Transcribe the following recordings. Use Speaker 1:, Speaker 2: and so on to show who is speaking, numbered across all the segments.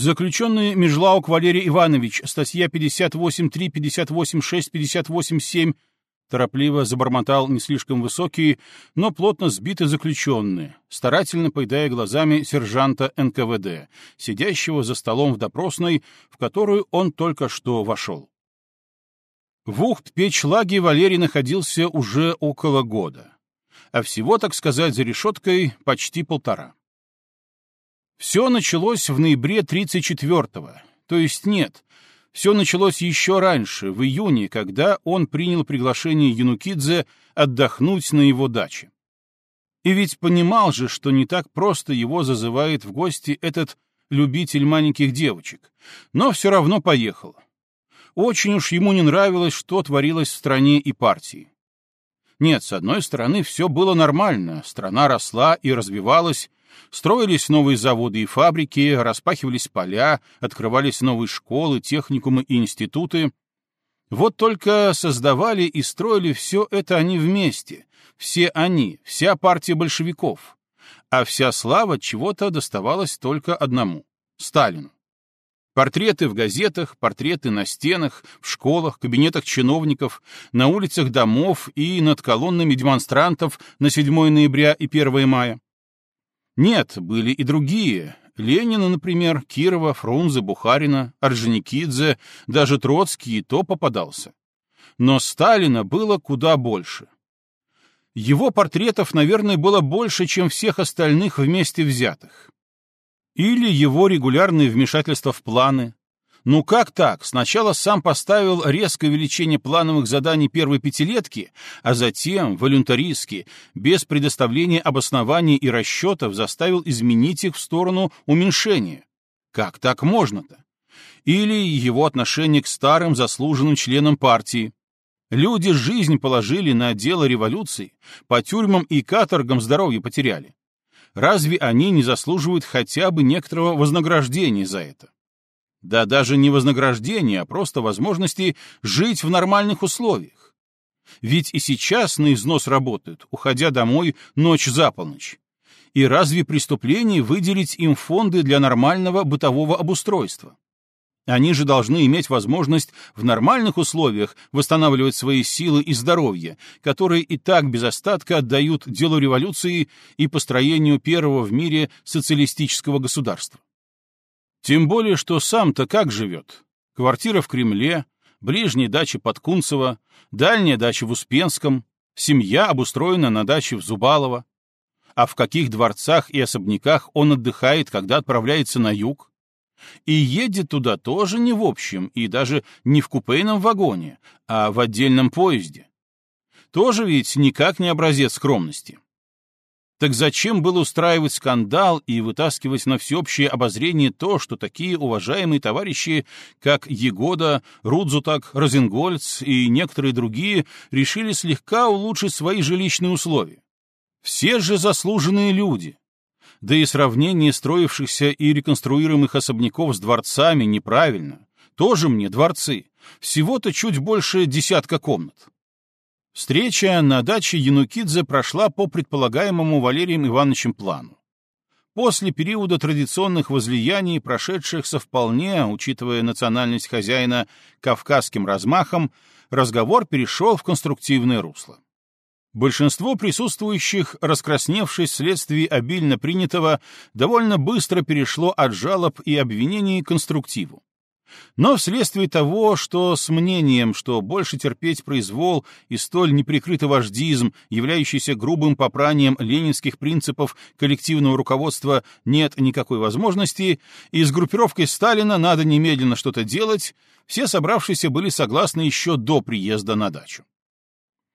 Speaker 1: Заключенный Межлаук Валерий Иванович, статья 58.3, 58.6, 58.7, торопливо забормотал не слишком высокий, но плотно сбитый заключенный, старательно поедая глазами сержанта НКВД, сидящего за столом в допросной, в которую он только что вошел. В Ухт-Печлаге Валерий находился уже около года, а всего, так сказать, за решеткой почти полтора. Все началось в ноябре 34-го, то есть нет, все началось еще раньше, в июне, когда он принял приглашение Янукидзе отдохнуть на его даче. И ведь понимал же, что не так просто его зазывает в гости этот любитель маленьких девочек, но все равно поехал. Очень уж ему не нравилось, что творилось в стране и партии. Нет, с одной стороны, все было нормально, страна росла и развивалась, Строились новые заводы и фабрики, распахивались поля, открывались новые школы, техникумы и институты. Вот только создавали и строили все это они вместе. Все они, вся партия большевиков. А вся слава чего-то доставалась только одному — Сталину. Портреты в газетах, портреты на стенах, в школах, кабинетах чиновников, на улицах домов и над колоннами демонстрантов на 7 ноября и 1 мая. Нет, были и другие. Ленина, например, Кирова, Фрунзе, Бухарина, Орджоникидзе, даже Троцкий и то попадался. Но Сталина было куда больше. Его портретов, наверное, было больше, чем всех остальных вместе взятых. Или его регулярные вмешательства в планы, ну как так? Сначала сам поставил резкое увеличение плановых заданий первой пятилетки, а затем, волюнтаристски, без предоставления обоснований и расчетов, заставил изменить их в сторону уменьшения. Как так можно-то? Или его отношение к старым заслуженным членам партии. Люди жизнь положили на дело революции, по тюрьмам и каторгам здоровье потеряли. Разве они не заслуживают хотя бы некоторого вознаграждения за это? Да даже не вознаграждение, а просто возможности жить в нормальных условиях. Ведь и сейчас на износ работают, уходя домой ночь за полночь. И разве преступление выделить им фонды для нормального бытового обустройства? Они же должны иметь возможность в нормальных условиях восстанавливать свои силы и здоровье, которые и так без остатка отдают делу революции и построению первого в мире социалистического государства. Тем более, что сам-то как живет? Квартира в Кремле, ближняя дача под Кунцево, дальняя дача в Успенском, семья обустроена на даче в Зубалово. А в каких дворцах и особняках он отдыхает, когда отправляется на юг? И едет туда тоже не в общем, и даже не в купейном вагоне, а в отдельном поезде. Тоже ведь никак не образец скромности. Так зачем было устраивать скандал и вытаскивать на всеобщее обозрение то, что такие уважаемые товарищи, как Егода, Рудзутак, Розенгольц и некоторые другие, решили слегка улучшить свои жилищные условия? Все же заслуженные люди. Да и сравнение строившихся и реконструируемых особняков с дворцами неправильно. Тоже мне дворцы. Всего-то чуть больше десятка комнат. Встреча на даче Янукидзе прошла по предполагаемому Валерием Ивановичем плану. После периода традиционных возлияний, прошедших со вполне, учитывая национальность хозяина, кавказским размахом, разговор перешел в конструктивное русло. Большинство присутствующих, раскрасневшись вследствие обильно принятого, довольно быстро перешло от жалоб и обвинений к конструктиву. Но вследствие того, что с мнением, что больше терпеть произвол и столь неприкрытый вождизм, являющийся грубым попранием ленинских принципов коллективного руководства, нет никакой возможности, и с группировкой Сталина надо немедленно что-то делать, все собравшиеся были согласны еще до приезда на дачу.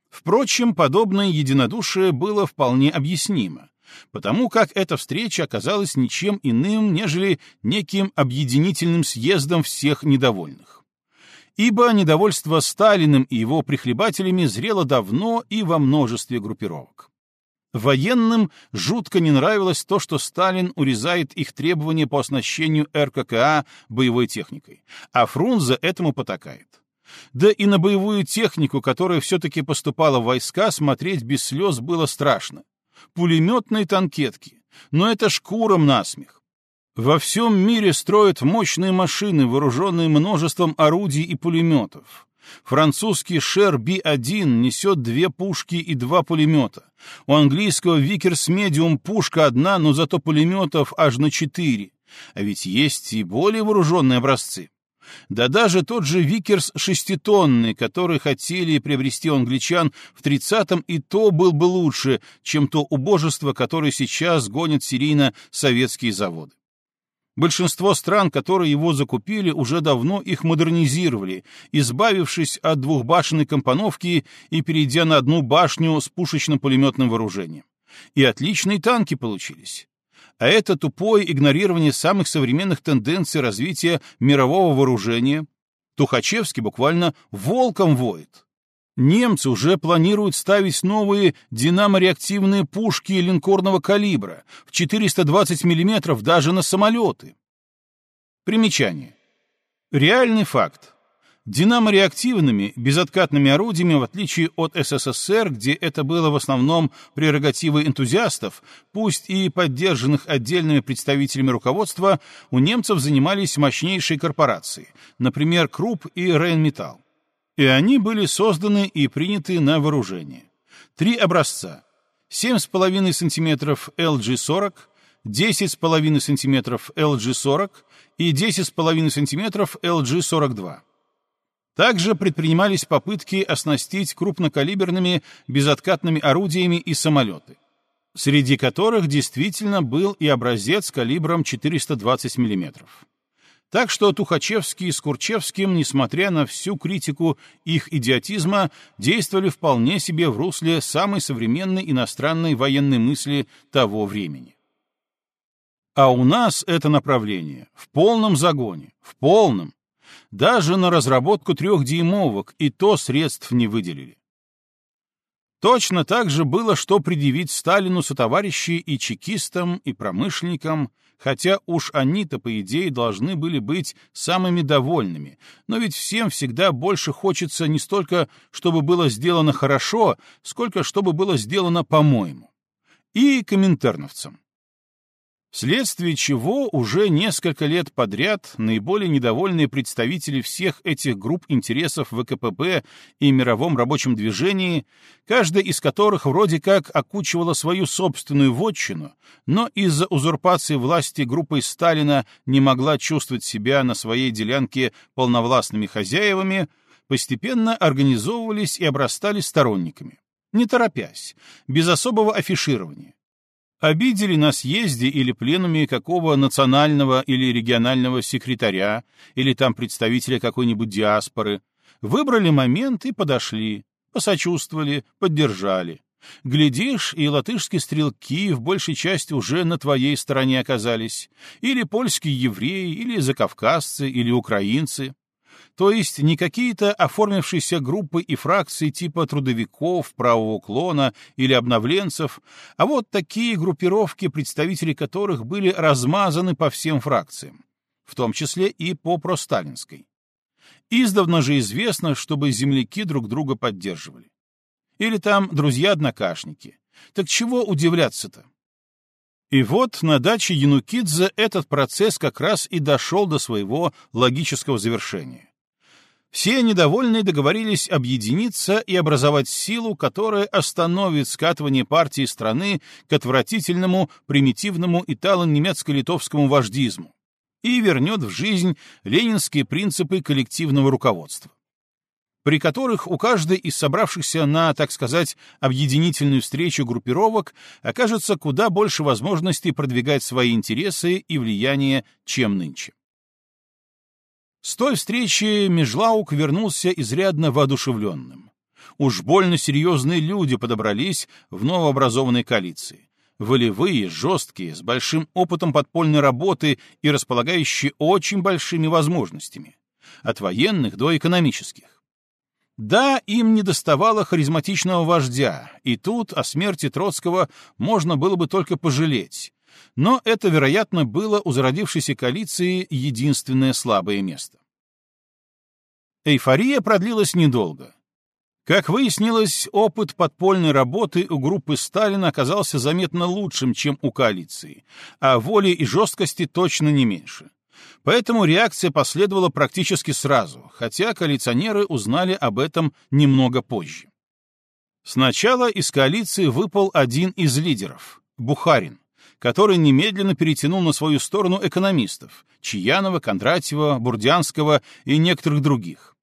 Speaker 1: Впрочем, подобное единодушие было вполне объяснимо потому как эта встреча оказалась ничем иным, нежели неким объединительным съездом всех недовольных. Ибо недовольство Сталиным и его прихлебателями зрело давно и во множестве группировок. Военным жутко не нравилось то, что Сталин урезает их требования по оснащению РККА боевой техникой, а Фрунзе этому потакает. Да и на боевую технику, которая все-таки поступала в войска, смотреть без слез было страшно пулеметные танкетки. Но это шкуром насмех. Во всем мире строят мощные машины, вооруженные множеством орудий и пулеметов. Французский Char B1 несет две пушки и два пулемета. У английского Викерс Медиум пушка одна, но зато пулеметов аж на четыре. А ведь есть и более вооруженные образцы. Да даже тот же Викерс шеститонный, который хотели приобрести у англичан в тридцатом, и то был бы лучше, чем то убожество, которое сейчас гонят серийно советские заводы. Большинство стран, которые его закупили, уже давно их модернизировали, избавившись от двухбашенной компоновки и перейдя на одну башню с пушечно-пулеметным вооружением. И отличные танки получились. А это тупое игнорирование самых современных тенденций развития мирового вооружения. Тухачевский буквально волком воет. Немцы уже планируют ставить новые динамореактивные пушки линкорного калибра в 420 мм даже на самолеты. Примечание. Реальный факт. Динамореактивными, безоткатными орудиями, в отличие от СССР, где это было в основном прерогативой энтузиастов, пусть и поддержанных отдельными представителями руководства, у немцев занимались мощнейшие корпорации, например, Круп и Рейнметалл и они были созданы и приняты на вооружение. Три образца. 7,5 см LG-40, 10,5 см LG-40 и 10,5 см LG-42. Также предпринимались попытки оснастить крупнокалиберными безоткатными орудиями и самолеты, среди которых действительно был и образец калибром 420 мм. Так что Тухачевский с Курчевским, несмотря на всю критику их идиотизма, действовали вполне себе в русле самой современной иностранной военной мысли того времени. А у нас это направление в полном загоне, в полном. Даже на разработку трехдюймовок и то средств не выделили. Точно так же было, что предъявить Сталину сотоварищи и чекистам, и промышленникам, хотя уж они-то, по идее, должны были быть самыми довольными, но ведь всем всегда больше хочется не столько, чтобы было сделано хорошо, сколько чтобы было сделано по-моему. И коминтерновцам вследствие чего уже несколько лет подряд наиболее недовольные представители всех этих групп интересов ВКПБ и мировом рабочем движении, каждая из которых вроде как окучивала свою собственную вотчину, но из-за узурпации власти группой Сталина не могла чувствовать себя на своей делянке полновластными хозяевами, постепенно организовывались и обрастали сторонниками, не торопясь, без особого афиширования Обидели на съезде или пленуме какого национального или регионального секретаря, или там представителя какой-нибудь диаспоры, выбрали момент и подошли, посочувствовали, поддержали. Глядишь, и латышские стрелки в большей части уже на твоей стороне оказались, или польские евреи, или закавказцы, или украинцы. То есть не какие-то оформившиеся группы и фракции типа трудовиков, правого уклона или обновленцев, а вот такие группировки, представители которых были размазаны по всем фракциям, в том числе и по просталинской. Издавна же известно, чтобы земляки друг друга поддерживали. Или там друзья-однокашники. Так чего удивляться-то? И вот на даче Янукидзе этот процесс как раз и дошел до своего логического завершения. Все недовольные договорились объединиться и образовать силу, которая остановит скатывание партии страны к отвратительному, примитивному итало-немецко-литовскому вождизму и вернет в жизнь ленинские принципы коллективного руководства, при которых у каждой из собравшихся на, так сказать, объединительную встречу группировок окажется куда больше возможностей продвигать свои интересы и влияние, чем нынче. С той встречи Межлаук вернулся изрядно воодушевленным. Уж больно серьезные люди подобрались в новообразованной коалиции. Волевые, жесткие, с большим опытом подпольной работы и располагающие очень большими возможностями. От военных до экономических. Да, им не доставало харизматичного вождя, и тут о смерти Троцкого можно было бы только пожалеть, но это, вероятно, было у зародившейся коалиции единственное слабое место. Эйфория продлилась недолго. Как выяснилось, опыт подпольной работы у группы Сталина оказался заметно лучшим, чем у коалиции, а воли и жесткости точно не меньше. Поэтому реакция последовала практически сразу, хотя коалиционеры узнали об этом немного позже. Сначала из коалиции выпал один из лидеров — Бухарин, который немедленно перетянул на свою сторону экономистов — Чаянова, Кондратьева, Бурдянского и некоторых других.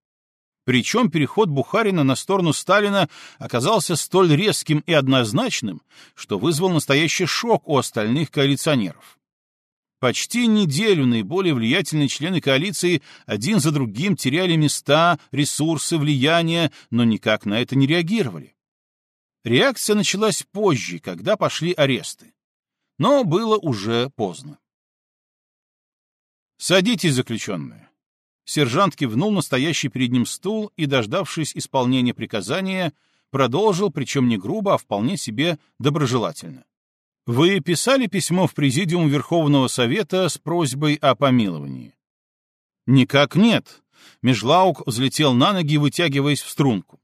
Speaker 1: Причем переход Бухарина на сторону Сталина оказался столь резким и однозначным, что вызвал настоящий шок у остальных коалиционеров. Почти неделю наиболее влиятельные члены коалиции один за другим теряли места, ресурсы, влияние, но никак на это не реагировали. Реакция началась позже, когда пошли аресты. Но было уже поздно. «Садитесь, заключенные». Сержант кивнул настоящий перед ним стул и, дождавшись исполнения приказания, продолжил, причем не грубо, а вполне себе доброжелательно. Вы писали письмо в Президиум Верховного Совета с просьбой о помиловании? Никак нет. Межлаук взлетел на ноги, вытягиваясь в струнку.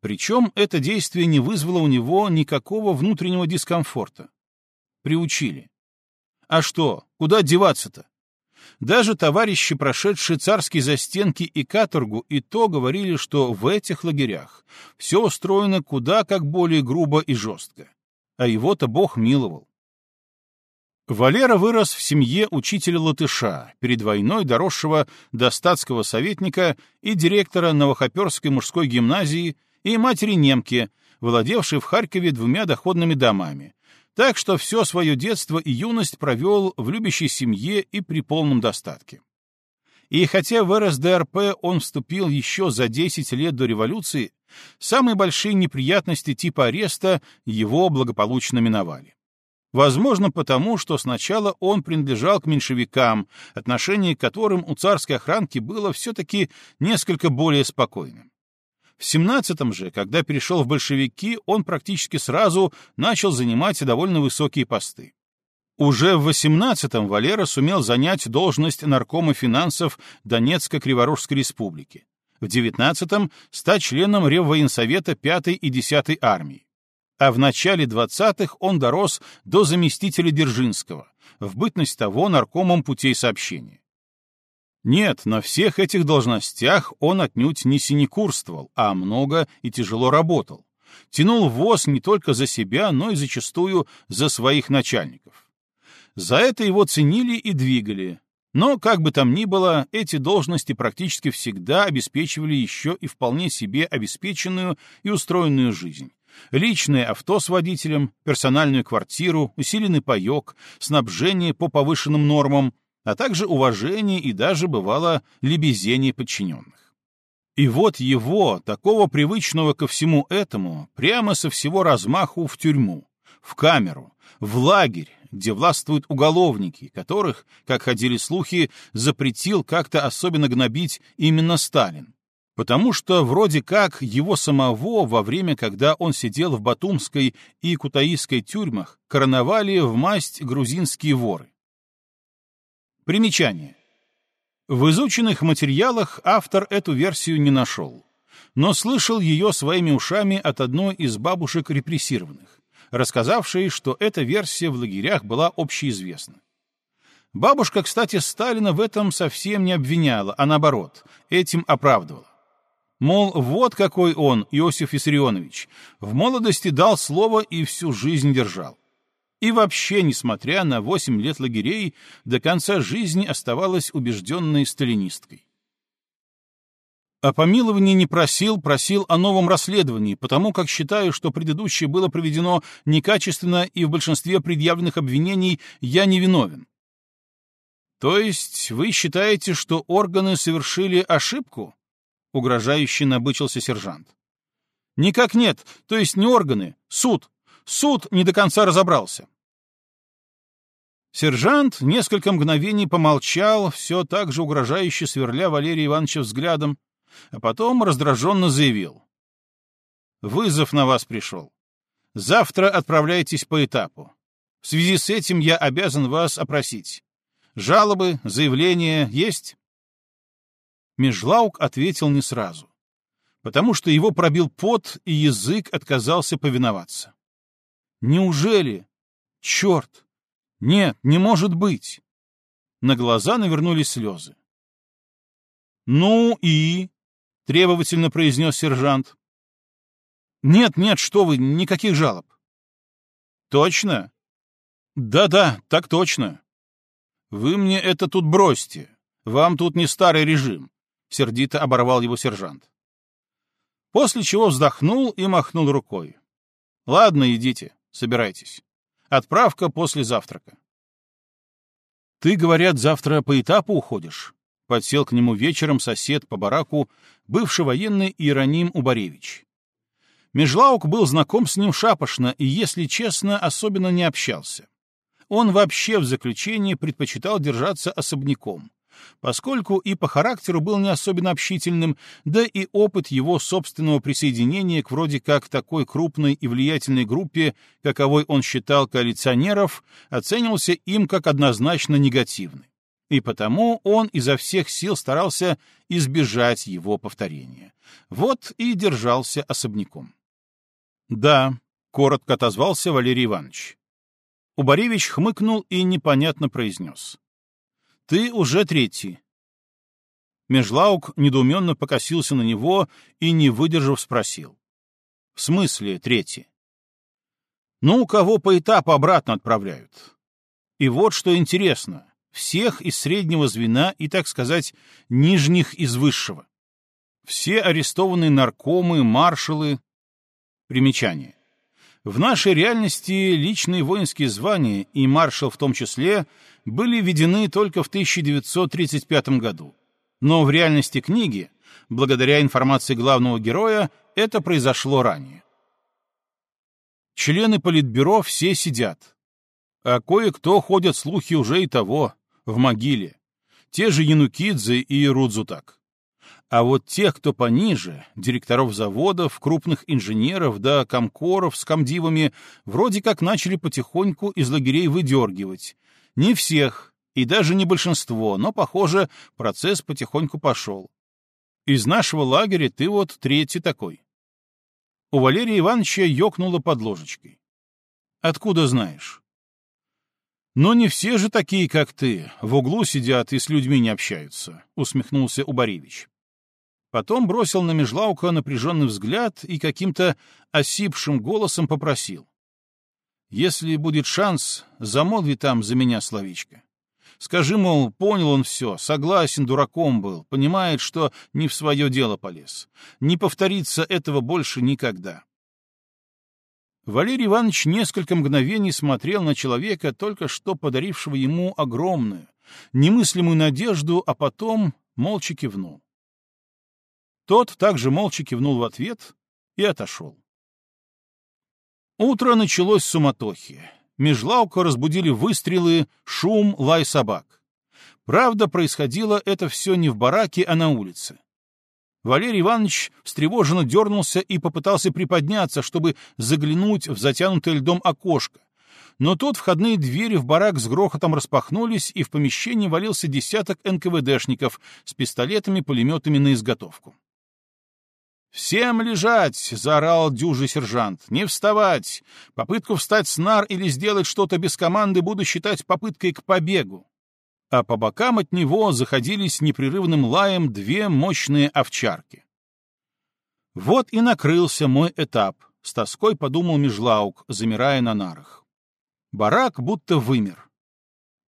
Speaker 1: Причем это действие не вызвало у него никакого внутреннего дискомфорта. Приучили. А что, куда деваться-то? Даже товарищи, прошедшие царские застенки и каторгу, и то говорили, что в этих лагерях все устроено куда как более грубо и жестко а его-то Бог миловал. Валера вырос в семье учителя-латыша, перед войной доросшего до статского советника и директора Новохоперской мужской гимназии и матери-немки, владевшей в Харькове двумя доходными домами, так что все свое детство и юность провел в любящей семье и при полном достатке. И хотя в РСДРП он вступил еще за 10 лет до революции, самые большие неприятности типа ареста его благополучно миновали. Возможно, потому, что сначала он принадлежал к меньшевикам, отношение к которым у царской охранки было все-таки несколько более спокойным. В 17-м же, когда перешел в большевики, он практически сразу начал занимать довольно высокие посты. Уже в 18-м Валера сумел занять должность наркома финансов Донецко-Криворожской республики. В 19-м стать членом Реввоенсовета 5-й и 10-й армии. А в начале 20-х он дорос до заместителя Держинского, в бытность того наркомом путей сообщения. Нет, на всех этих должностях он отнюдь не синекурствовал, а много и тяжело работал. Тянул воз не только за себя, но и зачастую за своих начальников. За это его ценили и двигали. Но, как бы там ни было, эти должности практически всегда обеспечивали еще и вполне себе обеспеченную и устроенную жизнь. Личное авто с водителем, персональную квартиру, усиленный паек, снабжение по повышенным нормам, а также уважение и даже, бывало, лебезение подчиненных. И вот его, такого привычного ко всему этому, прямо со всего размаху в тюрьму, в камеру, в лагерь, где властвуют уголовники, которых, как ходили слухи, запретил как-то особенно гнобить именно Сталин. Потому что вроде как его самого во время, когда он сидел в Батумской и Кутаисской тюрьмах, короновали в масть грузинские воры. Примечание. В изученных материалах автор эту версию не нашел, но слышал ее своими ушами от одной из бабушек репрессированных рассказавшей, что эта версия в лагерях была общеизвестна. Бабушка, кстати, Сталина в этом совсем не обвиняла, а наоборот, этим оправдывала. Мол, вот какой он, Иосиф Виссарионович, в молодости дал слово и всю жизнь держал. И вообще, несмотря на восемь лет лагерей, до конца жизни оставалась убежденной сталинисткой. О помиловании не просил, просил о новом расследовании, потому как считаю, что предыдущее было проведено некачественно и в большинстве предъявленных обвинений я не виновен. То есть вы считаете, что органы совершили ошибку? Угрожающе набычился сержант. Никак нет, то есть не органы, суд. Суд не до конца разобрался. Сержант несколько мгновений помолчал, все так же угрожающе сверля Валерия Ивановича взглядом, а потом раздраженно заявил. «Вызов на вас пришел. Завтра отправляйтесь по этапу. В связи с этим я обязан вас опросить. Жалобы, заявления есть?» Межлаук ответил не сразу. потому что его пробил пот, и язык отказался повиноваться. Неужели? Черт! Нет, не может быть! На глаза навернулись слезы. «Ну и?» — требовательно произнес сержант. «Нет, нет, что вы, никаких жалоб». «Точно?» «Да-да, так точно. Вы мне это тут бросьте. Вам тут не старый режим», — сердито оборвал его сержант. После чего вздохнул и махнул рукой. «Ладно, идите, собирайтесь. Отправка после завтрака». «Ты, говорят, завтра по этапу уходишь?» Подсел к нему вечером сосед по бараку, бывший военный Иероним Убаревич. Межлаук был знаком с ним шапошно и, если честно, особенно не общался. Он вообще в заключении предпочитал держаться особняком, поскольку и по характеру был не особенно общительным, да и опыт его собственного присоединения к вроде как такой крупной и влиятельной группе, каковой он считал коалиционеров, оценивался им как однозначно негативный и потому он изо всех сил старался избежать его повторения. Вот и держался особняком. «Да», — коротко отозвался Валерий Иванович. Убаревич хмыкнул и непонятно произнес. «Ты уже третий». Межлаук недоуменно покосился на него и, не выдержав, спросил. «В смысле третий?» «Ну, кого по этапу обратно отправляют. И вот что интересно всех из среднего звена и, так сказать, нижних из высшего. Все арестованные наркомы, маршалы. Примечание. В нашей реальности личные воинские звания, и маршал в том числе, были введены только в 1935 году. Но в реальности книги, благодаря информации главного героя, это произошло ранее. Члены политбюро все сидят. А кое-кто ходят слухи уже и того в могиле. Те же Янукидзе и Рудзутак. А вот тех, кто пониже, директоров заводов, крупных инженеров да комкоров с комдивами, вроде как начали потихоньку из лагерей выдергивать. Не всех, и даже не большинство, но, похоже, процесс потихоньку пошел. Из нашего лагеря ты вот третий такой. У Валерия Ивановича ёкнуло под ложечкой. Откуда знаешь? «Но не все же такие, как ты, в углу сидят и с людьми не общаются», — усмехнулся Убаревич. Потом бросил на Межлаука напряженный взгляд и каким-то осипшим голосом попросил. «Если будет шанс, замолви там за меня словечко. Скажи, мол, понял он все, согласен, дураком был, понимает, что не в свое дело полез. Не повторится этого больше никогда. Валерий Иванович несколько мгновений смотрел на человека, только что подарившего ему огромную, немыслимую надежду, а потом молча кивнул. Тот также молча кивнул в ответ и отошел. Утро началось с суматохи. Межлаука разбудили выстрелы, шум, лай собак. Правда, происходило это все не в бараке, а на улице. Валерий Иванович встревоженно дернулся и попытался приподняться, чтобы заглянуть в затянутое льдом окошко. Но тут входные двери в барак с грохотом распахнулись, и в помещении валился десяток НКВДшников с пистолетами-пулеметами на изготовку. «Всем лежать!» — заорал дюжий сержант. «Не вставать! Попытку встать с нар или сделать что-то без команды буду считать попыткой к побегу а по бокам от него заходились непрерывным лаем две мощные овчарки. Вот и накрылся мой этап, с тоской подумал Межлаук, замирая на нарах. Барак будто вымер.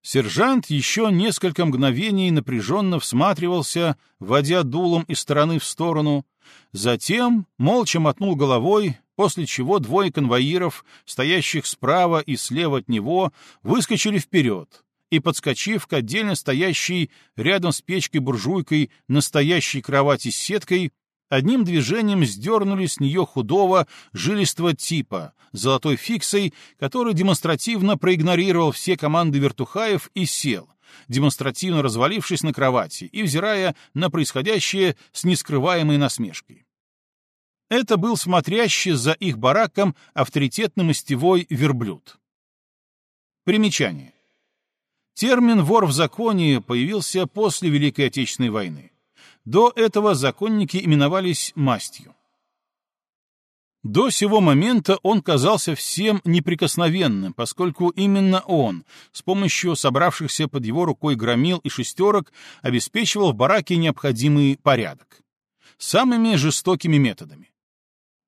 Speaker 1: Сержант еще несколько мгновений напряженно всматривался, водя дулом из стороны в сторону, затем молча мотнул головой, после чего двое конвоиров, стоящих справа и слева от него, выскочили вперед, и, подскочив к отдельно стоящей рядом с печкой-буржуйкой настоящей кровати с сеткой, одним движением сдернули с нее худого, жилистого типа, золотой фиксой, который демонстративно проигнорировал все команды вертухаев и сел, демонстративно развалившись на кровати и взирая на происходящее с нескрываемой насмешкой. Это был смотрящий за их бараком авторитетный мастевой верблюд. Примечание. Термин «вор в законе» появился после Великой Отечественной войны. До этого законники именовались мастью. До сего момента он казался всем неприкосновенным, поскольку именно он, с помощью собравшихся под его рукой громил и шестерок, обеспечивал в бараке необходимый порядок. Самыми жестокими методами.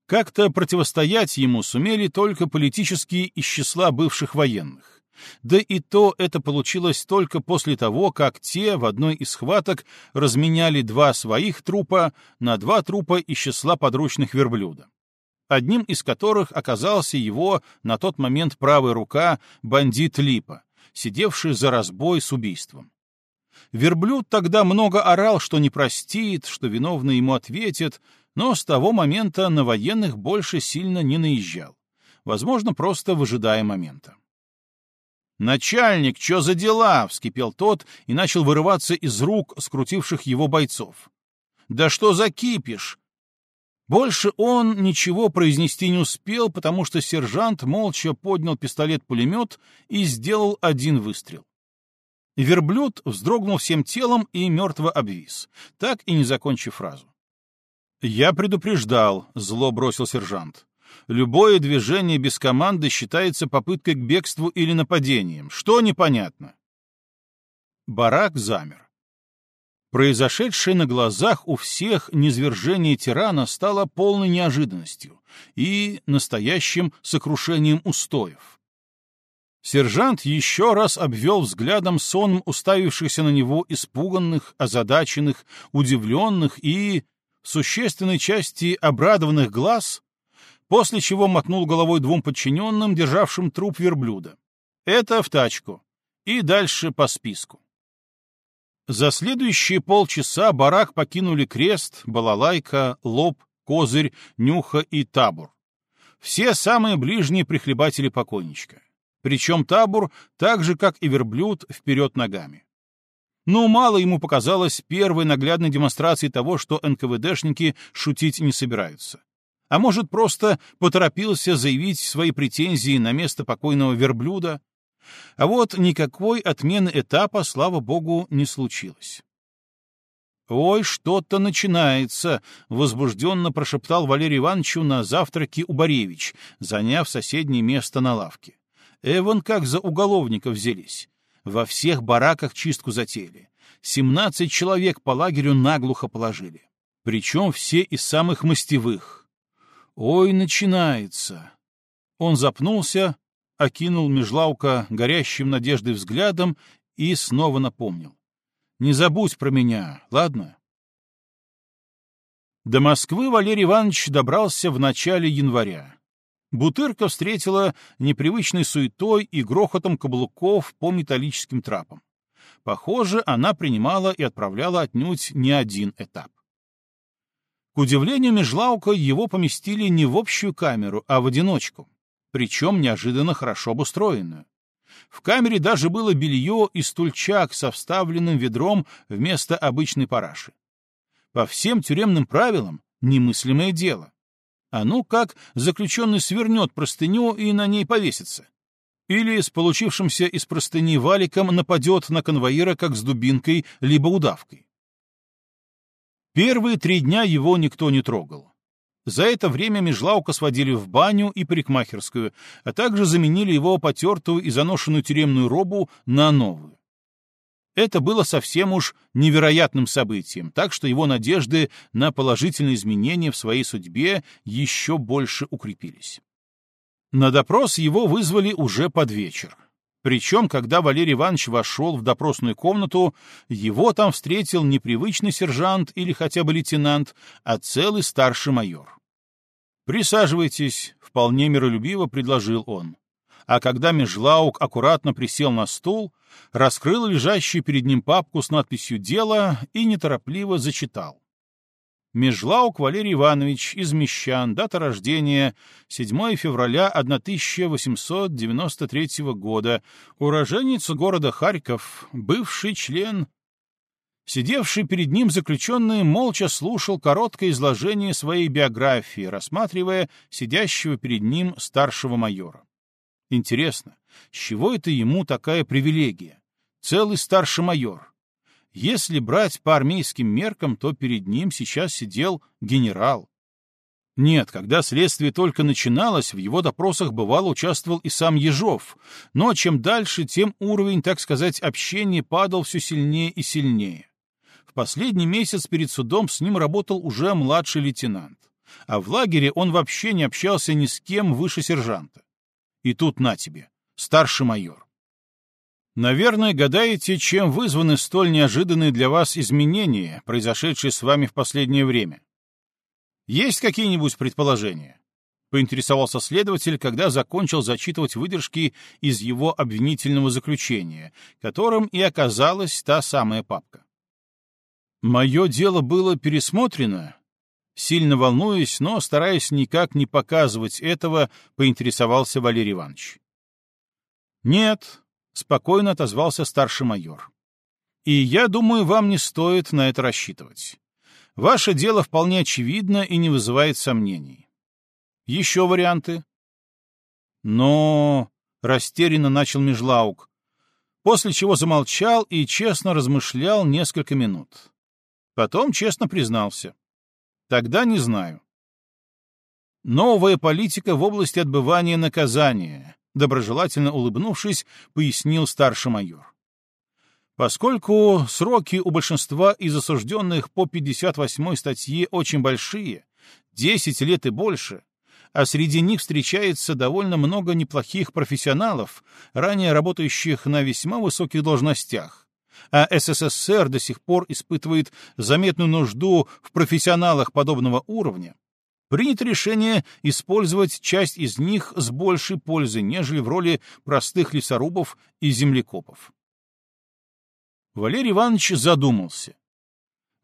Speaker 1: Как-то противостоять ему сумели только политические из числа бывших военных. Да и то это получилось только после того, как те в одной из схваток разменяли два своих трупа на два трупа из числа подручных верблюда одним из которых оказался его на тот момент правая рука бандит Липа, сидевший за разбой с убийством. Верблюд тогда много орал, что не простит, что виновный ему ответит, но с того момента на военных больше сильно не наезжал. Возможно, просто выжидая момента. «Начальник, что за дела?» — вскипел тот и начал вырываться из рук скрутивших его бойцов. «Да что за кипиш? Больше он ничего произнести не успел, потому что сержант молча поднял пистолет-пулемет и сделал один выстрел. Верблюд вздрогнул всем телом и мертво обвис, так и не закончив фразу. «Я предупреждал», — зло бросил сержант. «Любое движение без команды считается попыткой к бегству или нападением. Что непонятно?» Барак замер. Произошедшее на глазах у всех низвержение тирана стало полной неожиданностью и настоящим сокрушением устоев. Сержант еще раз обвел взглядом сон уставившихся на него испуганных, озадаченных, удивленных и, в существенной части, обрадованных глаз, после чего мотнул головой двум подчиненным, державшим труп верблюда. Это в тачку. И дальше по списку. За следующие полчаса барак покинули крест, балалайка, лоб, козырь, нюха и табур. Все самые ближние прихлебатели покойничка. Причем табур, так же, как и верблюд, вперед ногами. Но мало ему показалось первой наглядной демонстрацией того, что НКВДшники шутить не собираются. А может, просто поторопился заявить свои претензии на место покойного верблюда, а вот никакой отмены этапа, слава богу, не случилось. «Ой, что-то начинается», — возбужденно прошептал Валерий Ивановичу на завтраке у Боревич, заняв соседнее место на лавке. «Эван как за уголовников взялись. Во всех бараках чистку затеяли. Семнадцать человек по лагерю наглухо положили. Причем все из самых мастевых. Ой, начинается». Он запнулся, окинул Межлаука горящим надеждой взглядом и снова напомнил. «Не забудь про меня, ладно?» До Москвы Валерий Иванович добрался в начале января. Бутырка встретила непривычной суетой и грохотом каблуков по металлическим трапам. Похоже, она принимала и отправляла отнюдь не один этап. К удивлению Межлаука, его поместили не в общую камеру, а в одиночку причем неожиданно хорошо обустроенную. В камере даже было белье и стульчак со вставленным ведром вместо обычной параши. По всем тюремным правилам немыслимое дело. А ну как заключенный свернет простыню и на ней повесится? Или с получившимся из простыни валиком нападет на конвоира как с дубинкой, либо удавкой? Первые три дня его никто не трогал. За это время Межлаука сводили в баню и парикмахерскую, а также заменили его потертую и заношенную тюремную робу на новую. Это было совсем уж невероятным событием, так что его надежды на положительные изменения в своей судьбе еще больше укрепились. На допрос его вызвали уже под вечер. Причем, когда Валерий Иванович вошел в допросную комнату, его там встретил не привычный сержант или хотя бы лейтенант, а целый старший майор. «Присаживайтесь», — вполне миролюбиво предложил он. А когда Межлаук аккуратно присел на стул, раскрыл лежащую перед ним папку с надписью «Дело» и неторопливо зачитал. Межлаук Валерий Иванович из Мещан, дата рождения 7 февраля 1893 года, уроженец города Харьков, бывший член Сидевший перед ним заключенный молча слушал короткое изложение своей биографии, рассматривая сидящего перед ним старшего майора. Интересно, с чего это ему такая привилегия? Целый старший майор. Если брать по армейским меркам, то перед ним сейчас сидел генерал. Нет, когда следствие только начиналось, в его допросах бывало участвовал и сам Ежов, но чем дальше, тем уровень, так сказать, общения падал все сильнее и сильнее. В последний месяц перед судом с ним работал уже младший лейтенант, а в лагере он вообще не общался ни с кем выше сержанта. И тут на тебе, старший майор. Наверное, гадаете, чем вызваны столь неожиданные для вас изменения, произошедшие с вами в последнее время. Есть какие-нибудь предположения? Поинтересовался следователь, когда закончил зачитывать выдержки из его обвинительного заключения, которым и оказалась та самая папка. Мое дело было пересмотрено. Сильно волнуясь, но стараясь никак не показывать этого, поинтересовался Валерий Иванович. «Нет», — спокойно отозвался старший майор. «И я думаю, вам не стоит на это рассчитывать. Ваше дело вполне очевидно и не вызывает сомнений. Еще варианты? Но... Растерянно начал Межлаук, после чего замолчал и честно размышлял несколько минут. Потом честно признался. Тогда не знаю. Новая политика в области отбывания наказания, доброжелательно улыбнувшись, пояснил старший майор. Поскольку сроки у большинства из осужденных по 58 статье очень большие, 10 лет и больше, а среди них встречается довольно много неплохих профессионалов, ранее работающих на весьма высоких должностях, а СССР до сих пор испытывает заметную нужду в профессионалах подобного уровня, принято решение использовать часть из них с большей пользой, нежели в роли простых лесорубов и землекопов. Валерий Иванович задумался.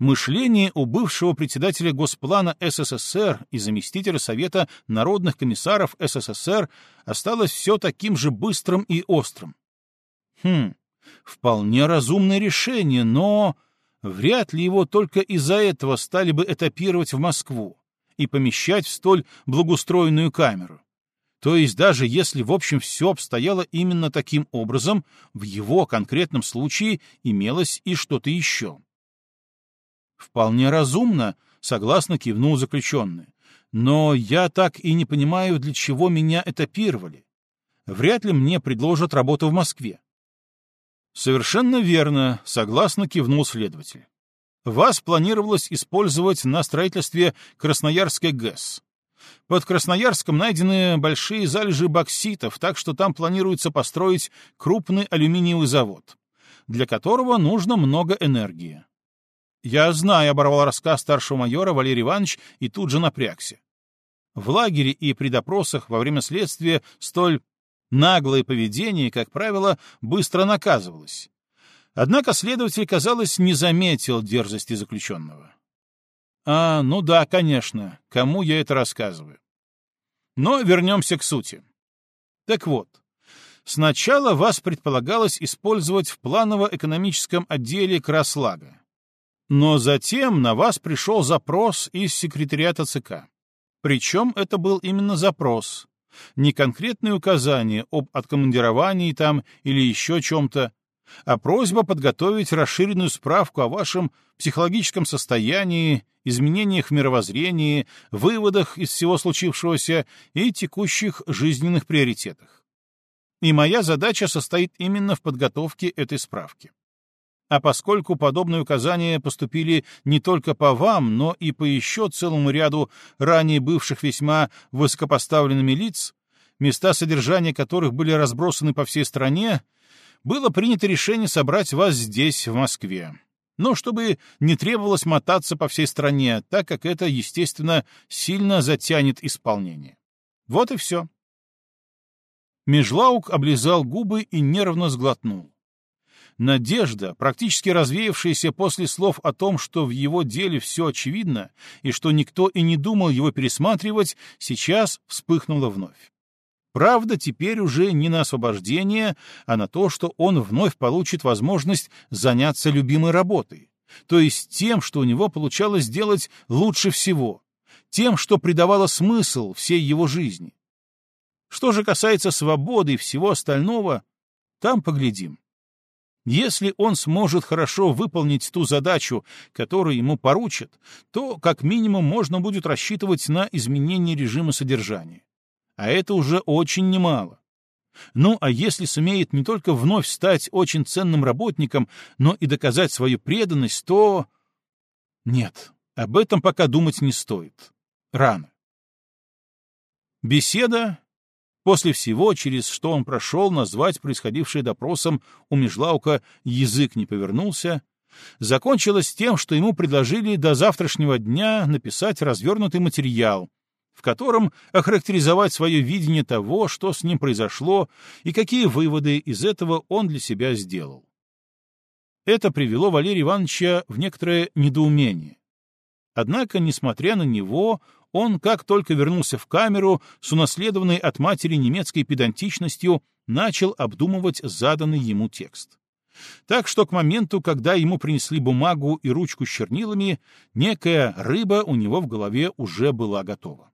Speaker 1: Мышление у бывшего председателя Госплана СССР и заместителя Совета народных комиссаров СССР осталось все таким же быстрым и острым. Хм, вполне разумное решение, но вряд ли его только из-за этого стали бы этапировать в Москву и помещать в столь благоустроенную камеру. То есть даже если в общем все обстояло именно таким образом, в его конкретном случае имелось и что-то еще. «Вполне разумно», — согласно кивнул заключенный. «Но я так и не понимаю, для чего меня этапировали. Вряд ли мне предложат работу в Москве». «Совершенно верно», — согласно кивнул следователь. «Вас планировалось использовать на строительстве Красноярской ГЭС. Под Красноярском найдены большие залежи бокситов, так что там планируется построить крупный алюминиевый завод, для которого нужно много энергии. «Я знаю», — оборвал рассказ старшего майора Валерий Иванович и тут же напрягся. В лагере и при допросах во время следствия столь наглое поведение, как правило, быстро наказывалось. Однако следователь, казалось, не заметил дерзости заключенного. А, ну да, конечно, кому я это рассказываю. Но вернемся к сути. Так вот, сначала вас предполагалось использовать в планово-экономическом отделе Краслага. Но затем на вас пришел запрос из секретариата ЦК. Причем это был именно запрос, не конкретные указания об откомандировании там или еще чем-то, а просьба подготовить расширенную справку о вашем психологическом состоянии, изменениях в мировоззрении, выводах из всего случившегося и текущих жизненных приоритетах. И моя задача состоит именно в подготовке этой справки. А поскольку подобные указания поступили не только по вам, но и по еще целому ряду ранее бывших весьма высокопоставленными лиц, места содержания которых были разбросаны по всей стране, было принято решение собрать вас здесь, в Москве. Но чтобы не требовалось мотаться по всей стране, так как это, естественно, сильно затянет исполнение. Вот и все. Межлаук облизал губы и нервно сглотнул. Надежда, практически развеявшаяся после слов о том, что в его деле все очевидно и что никто и не думал его пересматривать, сейчас вспыхнула вновь. Правда, теперь уже не на освобождение, а на то, что он вновь получит возможность заняться любимой работой, то есть тем, что у него получалось делать лучше всего, тем, что придавало смысл всей его жизни. Что же касается свободы и всего остального, там поглядим. Если он сможет хорошо выполнить ту задачу, которую ему поручат, то как минимум можно будет рассчитывать на изменение режима содержания. А это уже очень немало. Ну, а если сумеет не только вновь стать очень ценным работником, но и доказать свою преданность, то... Нет, об этом пока думать не стоит. Рано. Беседа После всего, через что он прошел, назвать происходившее допросом у Межлаука язык не повернулся, закончилось тем, что ему предложили до завтрашнего дня написать развернутый материал, в котором охарактеризовать свое видение того, что с ним произошло и какие выводы из этого он для себя сделал. Это привело Валерия Ивановича в некоторое недоумение. Однако, несмотря на него, он, как только вернулся в камеру, с унаследованной от матери немецкой педантичностью, начал обдумывать заданный ему текст. Так что к моменту, когда ему принесли бумагу и ручку с чернилами, некая рыба у него в голове уже была готова.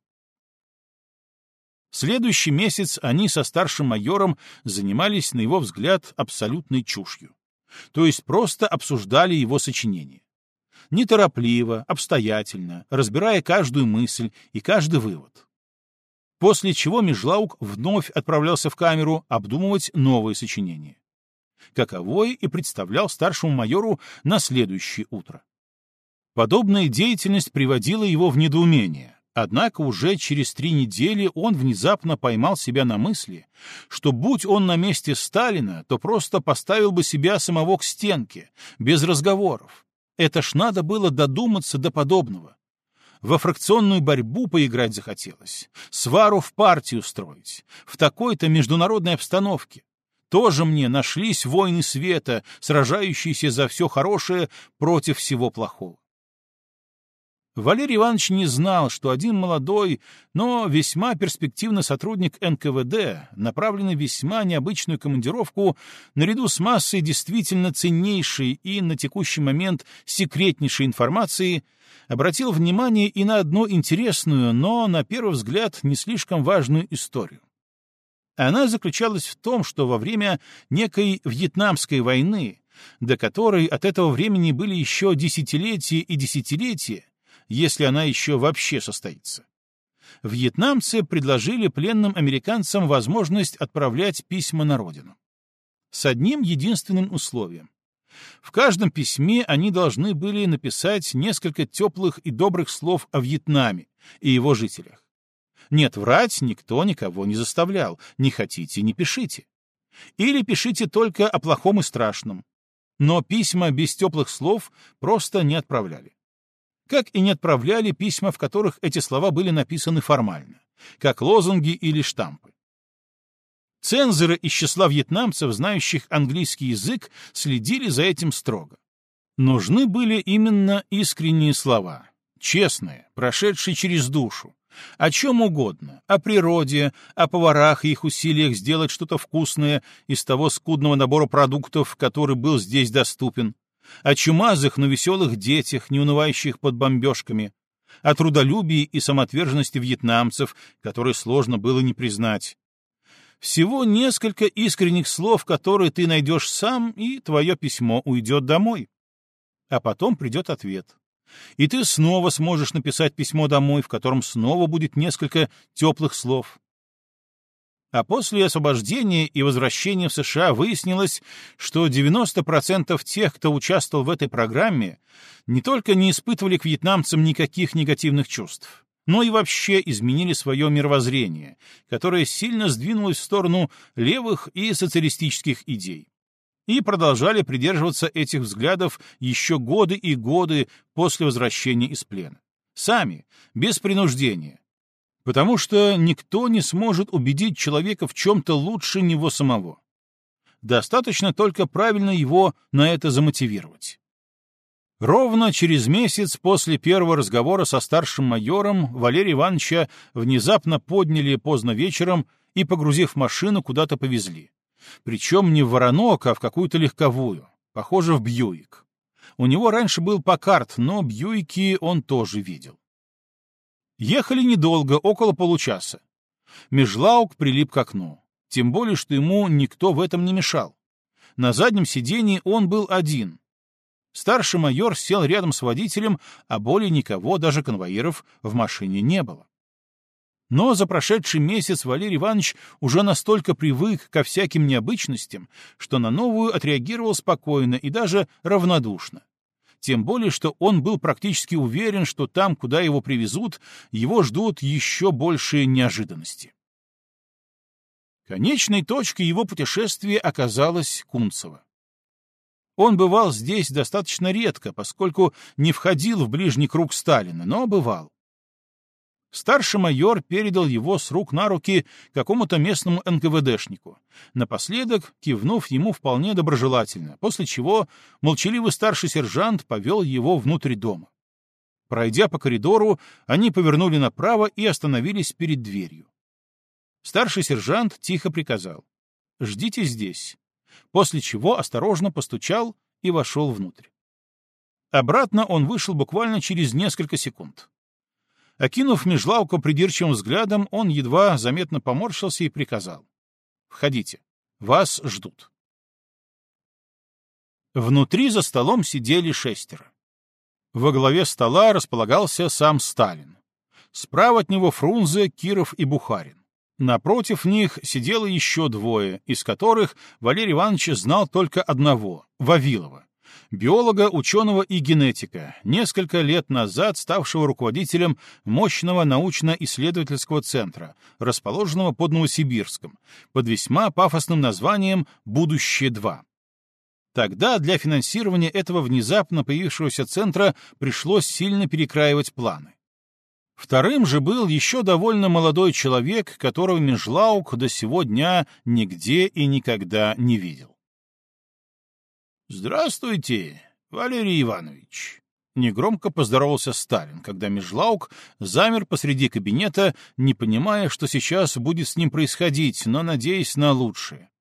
Speaker 1: Следующий месяц они со старшим майором занимались, на его взгляд, абсолютной чушью. То есть просто обсуждали его сочинение неторопливо, обстоятельно, разбирая каждую мысль и каждый вывод. После чего Межлаук вновь отправлялся в камеру обдумывать новые сочинения. Каковой и представлял старшему майору на следующее утро. Подобная деятельность приводила его в недоумение, однако уже через три недели он внезапно поймал себя на мысли, что будь он на месте Сталина, то просто поставил бы себя самого к стенке, без разговоров, это ж надо было додуматься до подобного. Во фракционную борьбу поиграть захотелось, свару в партию строить, в такой-то международной обстановке. Тоже мне нашлись войны света, сражающиеся за все хорошее против всего плохого. Валерий Иванович не знал, что один молодой, но весьма перспективный сотрудник НКВД, направленный весьма необычную командировку, наряду с массой действительно ценнейшей и на текущий момент секретнейшей информации, обратил внимание и на одну интересную, но, на первый взгляд, не слишком важную историю. Она заключалась в том, что во время некой Вьетнамской войны, до которой от этого времени были еще десятилетия и десятилетия, если она еще вообще состоится. Вьетнамцы предложили пленным американцам возможность отправлять письма на родину. С одним единственным условием. В каждом письме они должны были написать несколько теплых и добрых слов о Вьетнаме и его жителях. Нет, врать никто никого не заставлял. Не хотите — не пишите. Или пишите только о плохом и страшном. Но письма без теплых слов просто не отправляли как и не отправляли письма, в которых эти слова были написаны формально, как лозунги или штампы. Цензоры из числа вьетнамцев, знающих английский язык, следили за этим строго. Нужны были именно искренние слова, честные, прошедшие через душу, о чем угодно, о природе, о поварах и их усилиях сделать что-то вкусное из того скудного набора продуктов, который был здесь доступен, о чумазых, но веселых детях, не унывающих под бомбежками, о трудолюбии и самоотверженности вьетнамцев, которые сложно было не признать. Всего несколько искренних слов, которые ты найдешь сам, и твое письмо уйдет домой. А потом придет ответ. И ты снова сможешь написать письмо домой, в котором снова будет несколько теплых слов. А после освобождения и возвращения в США выяснилось, что 90% тех, кто участвовал в этой программе, не только не испытывали к вьетнамцам никаких негативных чувств, но и вообще изменили свое мировоззрение, которое сильно сдвинулось в сторону левых и социалистических идей. И продолжали придерживаться этих взглядов еще годы и годы после возвращения из плена. Сами, без принуждения, потому что никто не сможет убедить человека в чем-то лучше него самого. Достаточно только правильно его на это замотивировать. Ровно через месяц после первого разговора со старшим майором Валерия Ивановича внезапно подняли поздно вечером и, погрузив машину, куда-то повезли. Причем не в Воронок, а в какую-то легковую, похоже, в Бьюик. У него раньше был Покарт, но Бьюики он тоже видел. Ехали недолго, около получаса. Межлаук прилип к окну. Тем более, что ему никто в этом не мешал. На заднем сидении он был один. Старший майор сел рядом с водителем, а более никого, даже конвоиров, в машине не было. Но за прошедший месяц Валерий Иванович уже настолько привык ко всяким необычностям, что на новую отреагировал спокойно и даже равнодушно. Тем более, что он был практически уверен, что там, куда его привезут, его ждут еще большие неожиданности. Конечной точкой его путешествия оказалась Кунцево. Он бывал здесь достаточно редко, поскольку не входил в ближний круг Сталина, но бывал. Старший майор передал его с рук на руки какому-то местному НКВДшнику, напоследок кивнув ему вполне доброжелательно, после чего молчаливый старший сержант повел его внутрь дома. Пройдя по коридору, они повернули направо и остановились перед дверью. Старший сержант тихо приказал «Ждите здесь», после чего осторожно постучал и вошел внутрь. Обратно он вышел буквально через несколько секунд. Окинув Межлавку придирчивым взглядом, он едва заметно поморщился и приказал. «Входите. Вас ждут». Внутри за столом сидели шестеро. Во главе стола располагался сам Сталин. Справа от него Фрунзе, Киров и Бухарин. Напротив них сидело еще двое, из которых Валерий Иванович знал только одного — Вавилова биолога, ученого и генетика, несколько лет назад ставшего руководителем мощного научно-исследовательского центра, расположенного под Новосибирском, под весьма пафосным названием «Будущее-2». Тогда для финансирования этого внезапно появившегося центра пришлось сильно перекраивать планы. Вторым же был еще довольно молодой человек, которого Межлаук до сего дня нигде и никогда не видел. «Здравствуйте, Валерий Иванович!» Негромко поздоровался Сталин, когда Межлаук замер посреди кабинета, не понимая, что сейчас будет с ним происходить, но надеясь на лучшее.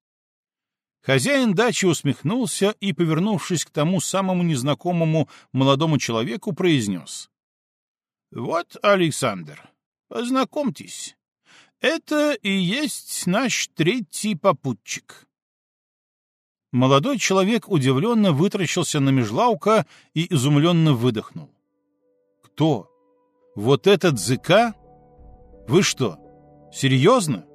Speaker 1: Хозяин дачи усмехнулся и, повернувшись к тому самому незнакомому молодому человеку, произнес. «Вот, Александр, познакомьтесь. Это и есть наш третий попутчик». Молодой человек удивленно вытращился на Межлаука и изумленно выдохнул. «Кто? Вот этот ЗК? Вы что, серьезно?»